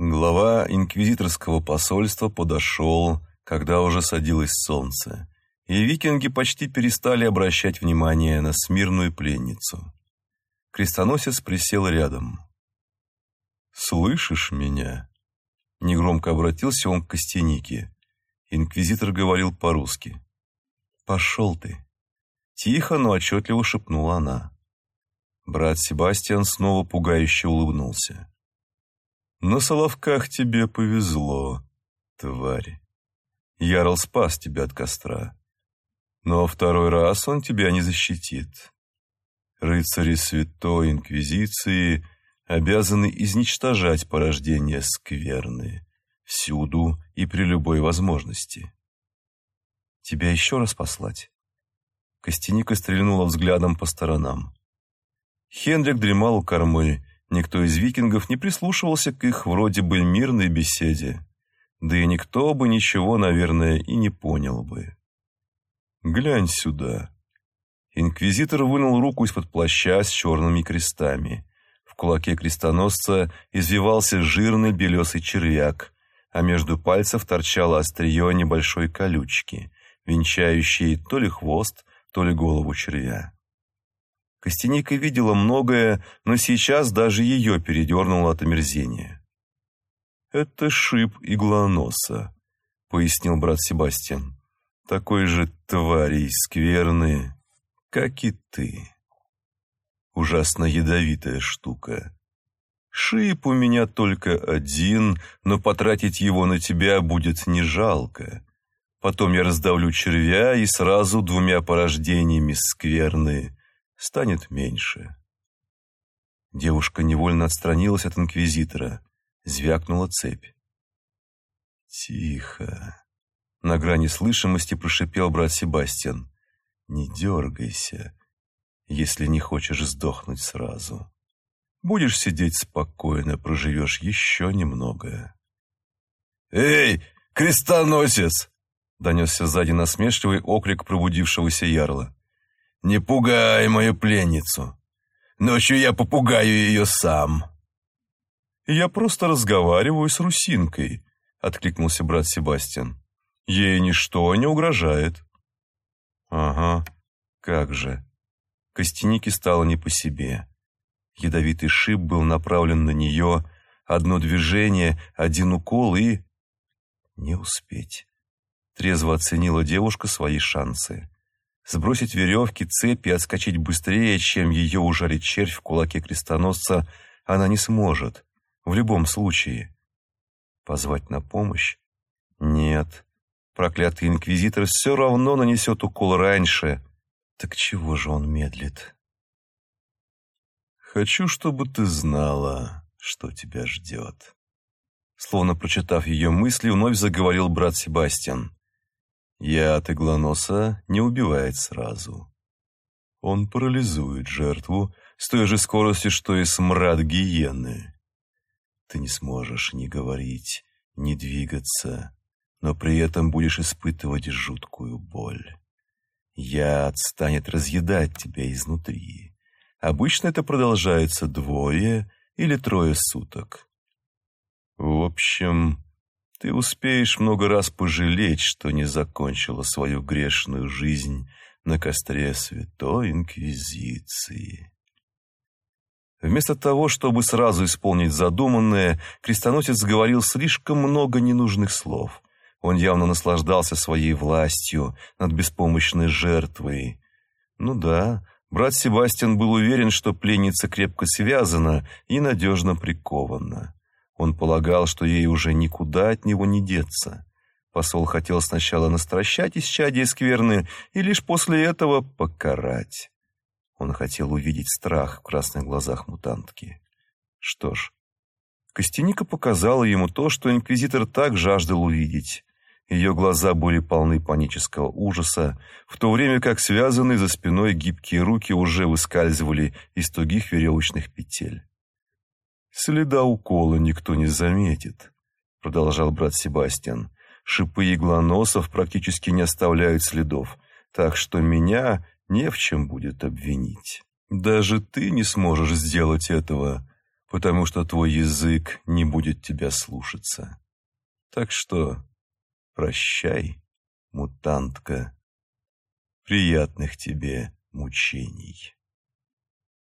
Глава инквизиторского посольства подошел, когда уже садилось солнце, и викинги почти перестали обращать внимание на смирную пленницу. Крестоносец присел рядом. «Слышишь меня?» Негромко обратился он к Костянике. Инквизитор говорил по-русски. «Пошел ты!» Тихо, но отчетливо шепнула она. Брат Себастьян снова пугающе улыбнулся. «На Соловках тебе повезло, тварь. Ярл спас тебя от костра. Но второй раз он тебя не защитит. Рыцари Святой Инквизиции обязаны изничтожать порождения скверны всюду и при любой возможности. Тебя еще раз послать?» Костяника стрельнула взглядом по сторонам. Хендрик дремал у кормы. Никто из викингов не прислушивался к их вроде бы мирной беседе. Да и никто бы ничего, наверное, и не понял бы. «Глянь сюда». Инквизитор вынул руку из-под плаща с черными крестами. В кулаке крестоносца извивался жирный белесый червяк, а между пальцев торчало острие небольшой колючки, венчающей то ли хвост, то ли голову червя. Костяника видела многое, но сейчас даже ее передернуло от омерзения. «Это шип иглоноса», — пояснил брат Себастьян. «Такой же тварей скверный, как и ты. Ужасно ядовитая штука. Шип у меня только один, но потратить его на тебя будет не жалко. Потом я раздавлю червя и сразу двумя порождениями скверны станет меньше. Девушка невольно отстранилась от инквизитора, звякнула цепь. «Тихо!» — на грани слышимости прошипел брат Себастьян. «Не дергайся, если не хочешь сдохнуть сразу. Будешь сидеть спокойно, проживешь еще немного». «Эй, крестоносец!» — донесся сзади насмешливый оклик пробудившегося ярла. Не пугай мою пленницу. Ночью я попугаю ее сам. Я просто разговариваю с Русинкой, откликнулся брат Себастьян. Ей ничто не угрожает. Ага, как же. Костяники стало не по себе. Ядовитый шип был направлен на нее, одно движение, один укол и... Не успеть. Трезво оценила девушка свои шансы. Сбросить веревки, цепи отскочить быстрее, чем ее ужалит червь в кулаке крестоносца, она не сможет. В любом случае. Позвать на помощь? Нет. Проклятый инквизитор все равно нанесет укол раньше. Так чего же он медлит? Хочу, чтобы ты знала, что тебя ждет. Словно прочитав ее мысли, вновь заговорил брат Себастьян. Яд иглоноса не убивает сразу. Он парализует жертву с той же скоростью, что и смрад гиены. Ты не сможешь ни говорить, ни двигаться, но при этом будешь испытывать жуткую боль. Яд станет разъедать тебя изнутри. Обычно это продолжается двое или трое суток. В общем, ты успеешь много раз пожалеть, что не закончила свою грешную жизнь на костре Святой Инквизиции. Вместо того, чтобы сразу исполнить задуманное, крестоносец говорил слишком много ненужных слов. Он явно наслаждался своей властью над беспомощной жертвой. Ну да, брат Себастьян был уверен, что пленница крепко связана и надежно прикована. Он полагал, что ей уже никуда от него не деться. Посол хотел сначала настращать исчадие скверны и лишь после этого покарать. Он хотел увидеть страх в красных глазах мутантки. Что ж, Костяника показала ему то, что инквизитор так жаждал увидеть. Ее глаза были полны панического ужаса, в то время как связанные за спиной гибкие руки уже выскальзывали из тугих веревочных петель. «Следа укола никто не заметит», — продолжал брат Себастьян. «Шипы иглоносов практически не оставляют следов, так что меня не в чем будет обвинить. Даже ты не сможешь сделать этого. потому что твой язык не будет тебя слушаться. Так что прощай, мутантка, приятных тебе мучений.